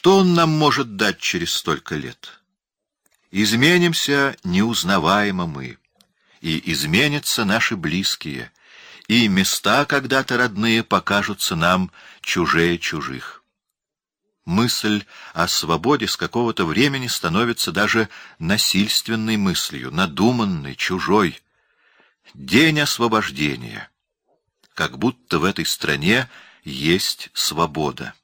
Что он нам может дать через столько лет? Изменимся неузнаваемо мы, и изменятся наши близкие, и места когда-то родные покажутся нам чужие чужих. Мысль о свободе с какого-то времени становится даже насильственной мыслью, надуманной, чужой. День освобождения. Как будто в этой стране есть свобода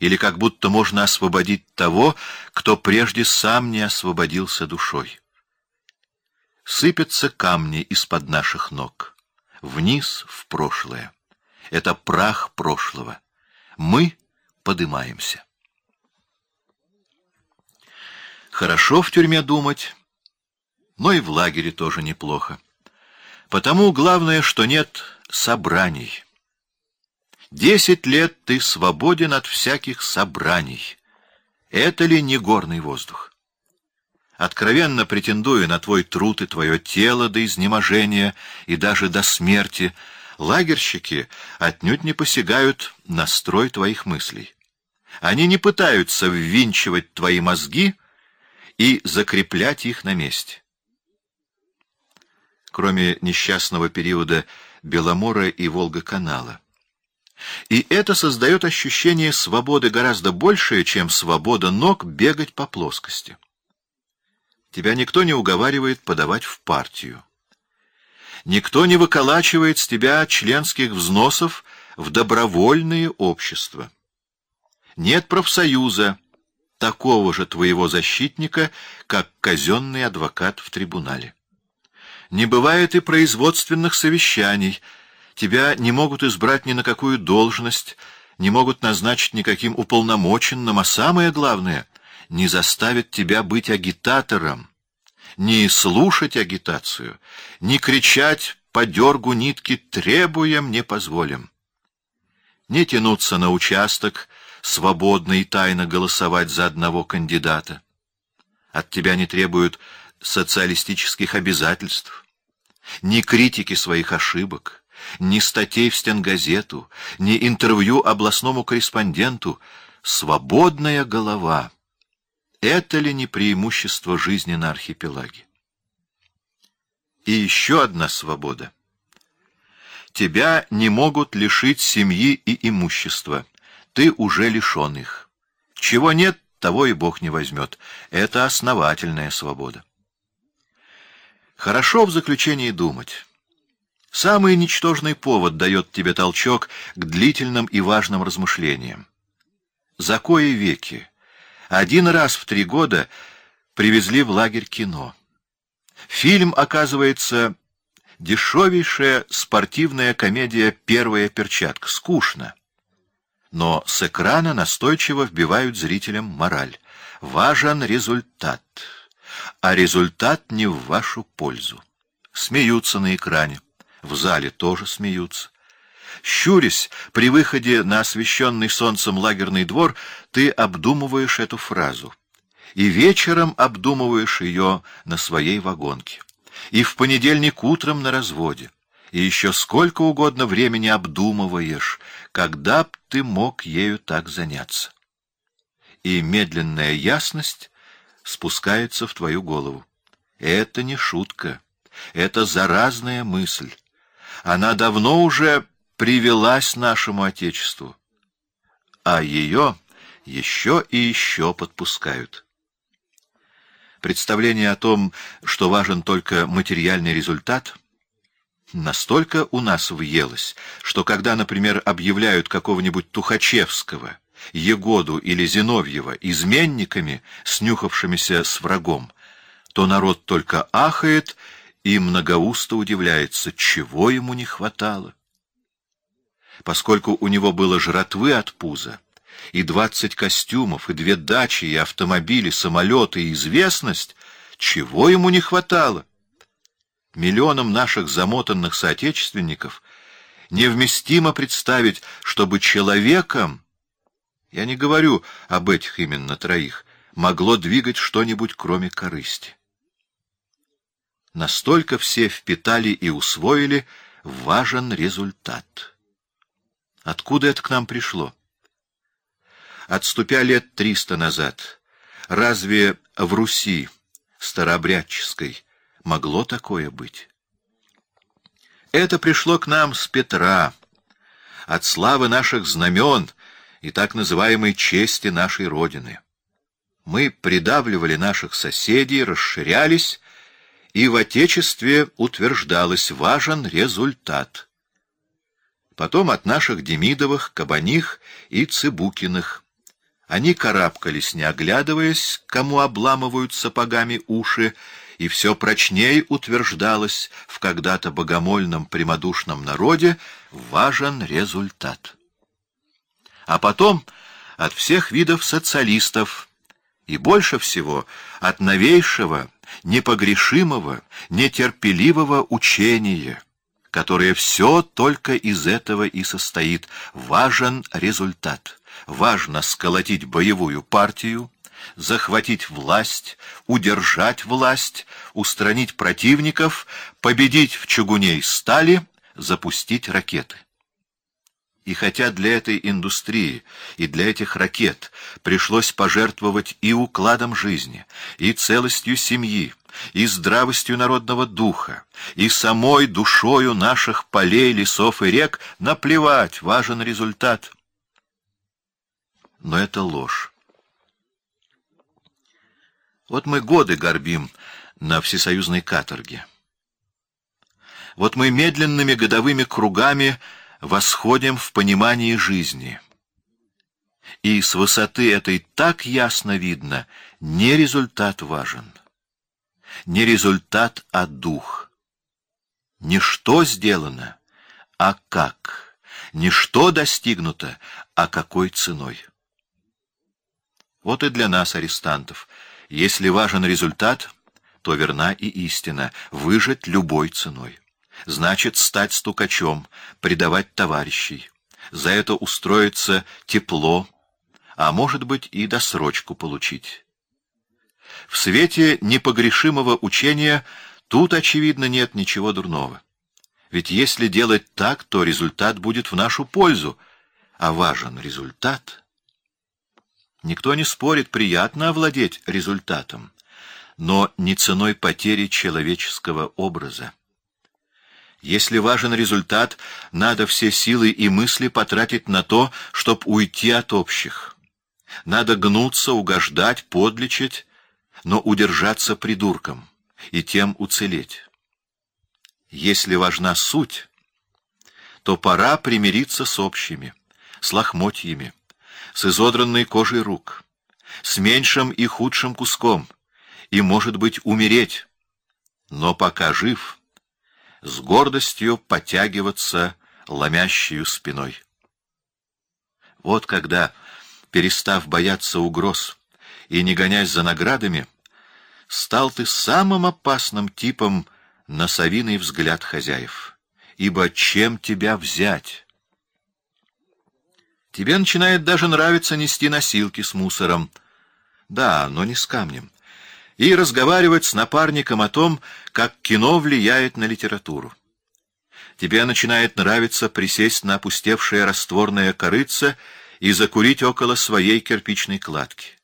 или как будто можно освободить того, кто прежде сам не освободился душой. Сыпятся камни из-под наших ног, вниз в прошлое. Это прах прошлого. Мы подымаемся. Хорошо в тюрьме думать, но и в лагере тоже неплохо. Потому главное, что нет собраний. Десять лет ты свободен от всяких собраний. Это ли не горный воздух? Откровенно претендуя на твой труд и твое тело до изнеможения и даже до смерти, лагерщики отнюдь не посягают на строй твоих мыслей. Они не пытаются ввинчивать твои мозги и закреплять их на месте. Кроме несчастного периода Беломора и Волга-канала. И это создает ощущение свободы гораздо большее, чем свобода ног бегать по плоскости. Тебя никто не уговаривает подавать в партию. Никто не выколачивает с тебя членских взносов в добровольные общества. Нет профсоюза, такого же твоего защитника, как казенный адвокат в трибунале. Не бывает и производственных совещаний — Тебя не могут избрать ни на какую должность, не могут назначить никаким уполномоченным, а самое главное — не заставят тебя быть агитатором, не слушать агитацию, не кричать по дергу нитки «требуем, не позволим». Не тянуться на участок, свободно и тайно голосовать за одного кандидата. От тебя не требуют социалистических обязательств, ни критики своих ошибок, ни статей в стенгазету, ни интервью областному корреспонденту. Свободная голова. Это ли не преимущество жизни на архипелаге? И еще одна свобода. Тебя не могут лишить семьи и имущества. Ты уже лишен их. Чего нет, того и Бог не возьмет. Это основательная свобода. Хорошо в заключении думать. Самый ничтожный повод дает тебе толчок к длительным и важным размышлениям. За кое веки, один раз в три года привезли в лагерь кино. Фильм, оказывается, дешевейшая спортивная комедия «Первая перчатка». Скучно. Но с экрана настойчиво вбивают зрителям мораль. Важен результат. А результат не в вашу пользу. Смеются на экране в зале тоже смеются. Щурясь, при выходе на освещенный солнцем лагерный двор, ты обдумываешь эту фразу. И вечером обдумываешь ее на своей вагонке. И в понедельник утром на разводе. И еще сколько угодно времени обдумываешь, когда б ты мог ею так заняться. И медленная ясность спускается в твою голову. Это не шутка, это заразная мысль она давно уже привелась нашему Отечеству, а ее еще и еще подпускают. Представление о том, что важен только материальный результат, настолько у нас въелось, что когда, например, объявляют какого-нибудь Тухачевского, Егоду или Зиновьева изменниками, снюхавшимися с врагом, то народ только ахает и многоусто удивляется, чего ему не хватало. Поскольку у него было жратвы от пуза, и двадцать костюмов, и две дачи, и автомобили, самолеты, и известность, чего ему не хватало? Миллионам наших замотанных соотечественников невместимо представить, чтобы человеком, я не говорю об этих именно троих, могло двигать что-нибудь кроме корысти. Настолько все впитали и усвоили, важен результат. Откуда это к нам пришло? отступя лет триста назад, разве в Руси старообрядческой могло такое быть? Это пришло к нам с Петра, от славы наших знамен и так называемой чести нашей Родины. Мы придавливали наших соседей, расширялись, и в Отечестве утверждалось важен результат. Потом от наших Демидовых, Кабаних и Цыбукиных. Они карабкались, не оглядываясь, кому обламывают сапогами уши, и все прочней утверждалось в когда-то богомольном прямодушном народе важен результат. А потом от всех видов социалистов, и больше всего от новейшего, непогрешимого, нетерпеливого учения, которое все только из этого и состоит, важен результат. Важно сколотить боевую партию, захватить власть, удержать власть, устранить противников, победить в чугуне и стали, запустить ракеты. И хотя для этой индустрии и для этих ракет пришлось пожертвовать и укладом жизни, и целостью семьи, и здравостью народного духа, и самой душою наших полей, лесов и рек, наплевать, важен результат. Но это ложь. Вот мы годы горбим на всесоюзной каторге. Вот мы медленными годовыми кругами восходим в понимании жизни. И с высоты этой так ясно видно, не результат важен. Не результат, а дух. Не что сделано, а как. Не что достигнуто, а какой ценой. Вот и для нас, арестантов, если важен результат, то верна и истина — выжить любой ценой. Значит, стать стукачом, предавать товарищей. За это устроиться тепло, а может быть и досрочку получить. В свете непогрешимого учения тут, очевидно, нет ничего дурного. Ведь если делать так, то результат будет в нашу пользу, а важен результат — Никто не спорит, приятно овладеть результатом, но не ценой потери человеческого образа. Если важен результат, надо все силы и мысли потратить на то, чтобы уйти от общих. Надо гнуться, угождать, подлечить, но удержаться придурком и тем уцелеть. Если важна суть, то пора примириться с общими, с лохмотьями, с изодранной кожей рук, с меньшим и худшим куском, и, может быть, умереть, но пока жив, с гордостью потягиваться ломящую спиной. Вот когда, перестав бояться угроз и не гонясь за наградами, стал ты самым опасным типом на совиный взгляд хозяев. Ибо чем тебя взять? Тебе начинает даже нравиться нести носилки с мусором. Да, но не с камнем. И разговаривать с напарником о том, как кино влияет на литературу. Тебе начинает нравиться присесть на опустевшее растворное корыце и закурить около своей кирпичной кладки.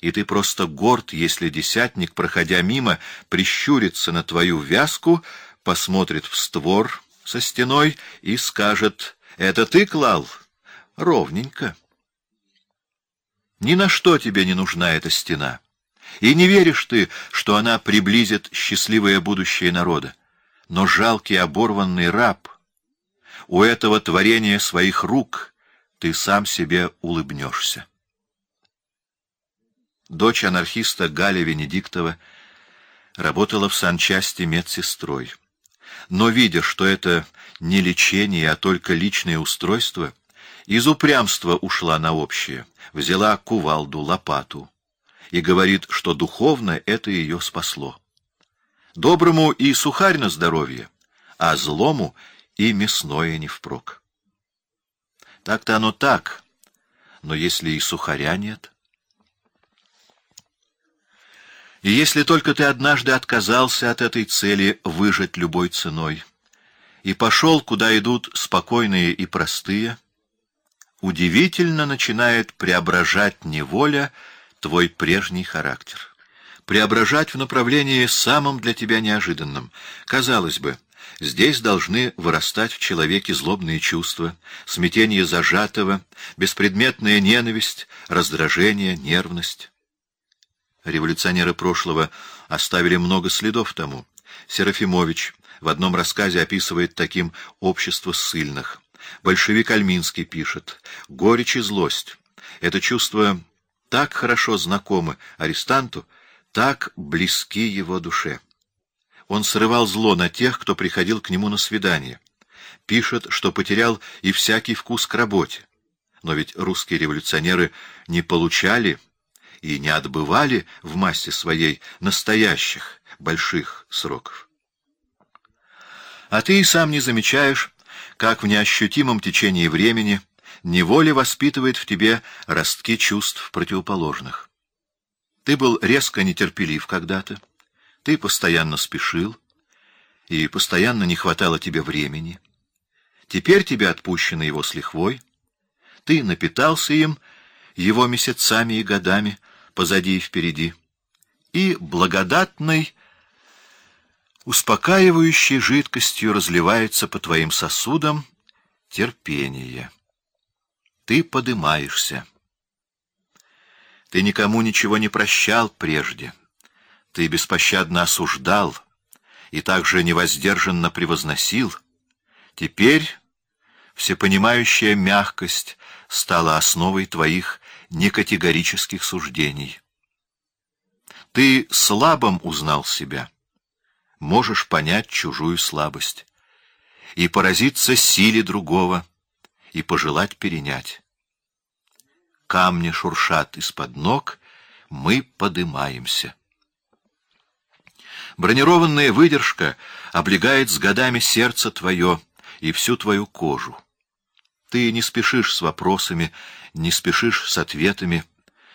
И ты просто горд, если десятник, проходя мимо, прищурится на твою вязку, посмотрит в створ со стеной и скажет «Это ты клал?» ровненько. Ни на что тебе не нужна эта стена. И не веришь ты, что она приблизит счастливое будущее народа. Но жалкий оборванный раб, у этого творения своих рук ты сам себе улыбнешься. Дочь анархиста Галя Венедиктова работала в санчасти медсестрой. Но, видя, что это не лечение, а только личное устройство, из упрямства ушла на общее, взяла кувалду, лопату и говорит, что духовно это ее спасло. Доброму и сухарь на здоровье, а злому и мясное не впрок. Так-то оно так, но если и сухаря нет... И если только ты однажды отказался от этой цели выжить любой ценой и пошел, куда идут спокойные и простые, удивительно начинает преображать неволя твой прежний характер. Преображать в направлении самым для тебя неожиданным. Казалось бы, здесь должны вырастать в человеке злобные чувства, смятение зажатого, беспредметная ненависть, раздражение, нервность. Революционеры прошлого оставили много следов тому. Серафимович в одном рассказе описывает таким общество ссыльных. Большевик Альминский пишет «Горечь и злость. Это чувство так хорошо знакомы арестанту, так близки его душе. Он срывал зло на тех, кто приходил к нему на свидание. Пишет, что потерял и всякий вкус к работе. Но ведь русские революционеры не получали и не отбывали в массе своей настоящих больших сроков. А ты и сам не замечаешь, как в неощутимом течении времени неволя воспитывает в тебе ростки чувств противоположных. Ты был резко нетерпелив когда-то, ты постоянно спешил, и постоянно не хватало тебе времени. Теперь тебе отпущено его с лихвой, ты напитался им, его месяцами и годами, позади и впереди, и благодатной, успокаивающей жидкостью разливается по твоим сосудам терпение. Ты подымаешься. Ты никому ничего не прощал прежде. Ты беспощадно осуждал и также невоздержанно превозносил. Теперь всепонимающая мягкость стала основой твоих некатегорических суждений. Ты слабым узнал себя, можешь понять чужую слабость и поразиться силе другого, и пожелать перенять камни шуршат из-под ног, мы подымаемся. Бронированная выдержка облегает с годами сердце твое и всю твою кожу. Ты не спешишь с вопросами, не спешишь с ответами.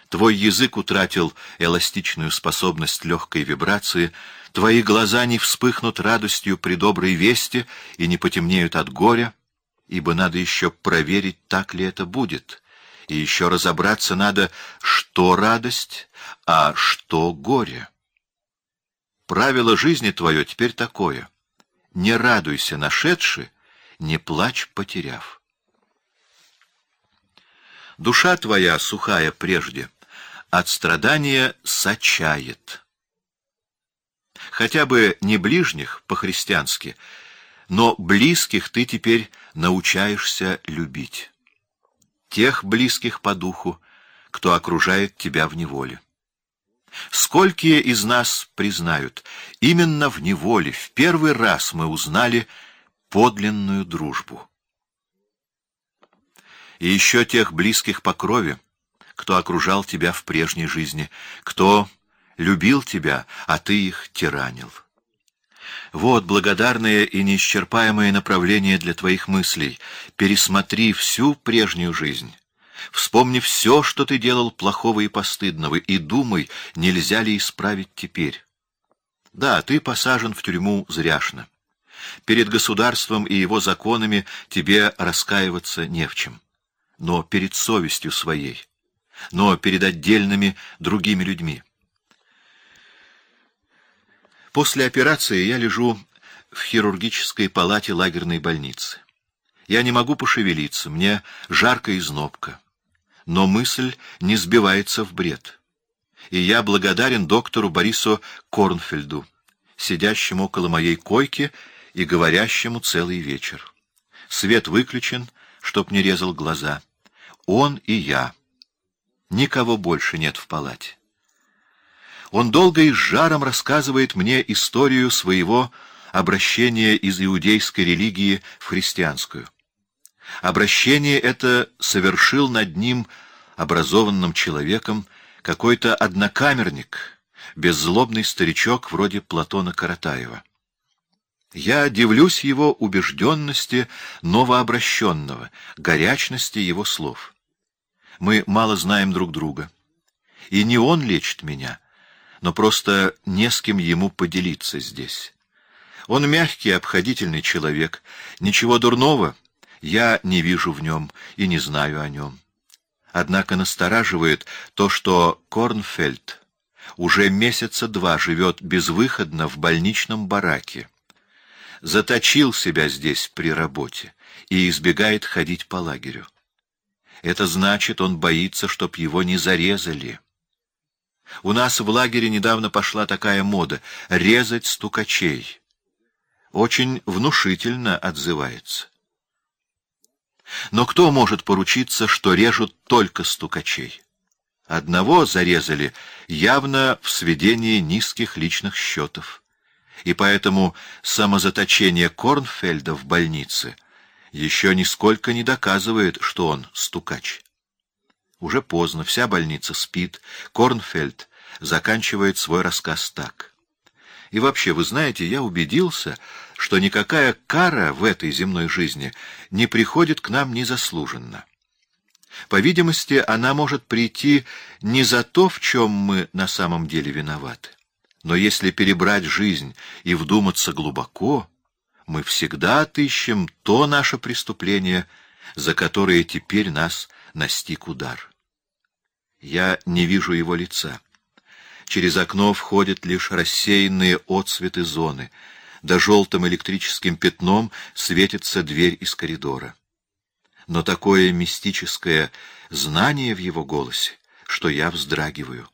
Твой язык утратил эластичную способность легкой вибрации, твои глаза не вспыхнут радостью при доброй вести и не потемнеют от горя, ибо надо еще проверить, так ли это будет, и еще разобраться надо, что радость, а что горе. Правило жизни твое теперь такое. Не радуйся нашедши, не плачь потеряв. Душа твоя, сухая прежде, от страдания сочает. Хотя бы не ближних по-христиански, но близких ты теперь научаешься любить тех близких по духу, кто окружает тебя в неволе. Сколькие из нас признают, именно в неволе в первый раз мы узнали подлинную дружбу. И еще тех близких по крови, кто окружал тебя в прежней жизни, кто любил тебя, а ты их тиранил. Вот благодарное и неисчерпаемое направление для твоих мыслей. Пересмотри всю прежнюю жизнь. Вспомни все, что ты делал плохого и постыдного, и думай, нельзя ли исправить теперь. Да, ты посажен в тюрьму зряшно. Перед государством и его законами тебе раскаиваться не в чем. Но перед совестью своей, но перед отдельными другими людьми. После операции я лежу в хирургической палате лагерной больницы. Я не могу пошевелиться, мне жарко и знобко. Но мысль не сбивается в бред. И я благодарен доктору Борису Корнфельду, сидящему около моей койки и говорящему целый вечер. Свет выключен, чтоб не резал глаза. Он и я. Никого больше нет в палате. Он долго и с жаром рассказывает мне историю своего обращения из иудейской религии в христианскую. Обращение это совершил над ним, образованным человеком, какой-то однокамерник, беззлобный старичок вроде Платона Каратаева. Я дивлюсь его убежденности новообращенного, горячности его слов. Мы мало знаем друг друга. И не он лечит меня, но просто не с кем ему поделиться здесь. Он мягкий, обходительный человек, ничего дурного, Я не вижу в нем и не знаю о нем. Однако настораживает то, что Корнфельд уже месяца два живет безвыходно в больничном бараке, заточил себя здесь при работе и избегает ходить по лагерю. Это значит, он боится, чтоб его не зарезали. У нас в лагере недавно пошла такая мода — резать стукачей. Очень внушительно отзывается. Но кто может поручиться, что режут только стукачей? Одного зарезали явно в сведении низких личных счетов. И поэтому самозаточение Корнфельда в больнице еще нисколько не доказывает, что он стукач. Уже поздно, вся больница спит. Корнфельд заканчивает свой рассказ так. И вообще, вы знаете, я убедился, что никакая кара в этой земной жизни не приходит к нам незаслуженно. По видимости, она может прийти не за то, в чем мы на самом деле виноваты. Но если перебрать жизнь и вдуматься глубоко, мы всегда отыщем то наше преступление, за которое теперь нас настиг удар. Я не вижу его лица. Через окно входят лишь рассеянные отсветы зоны. Да желтым электрическим пятном светится дверь из коридора. Но такое мистическое знание в его голосе, что я вздрагиваю.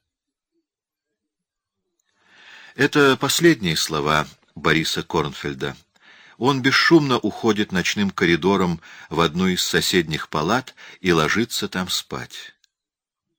Это последние слова Бориса Корнфельда. Он бесшумно уходит ночным коридором в одну из соседних палат и ложится там спать.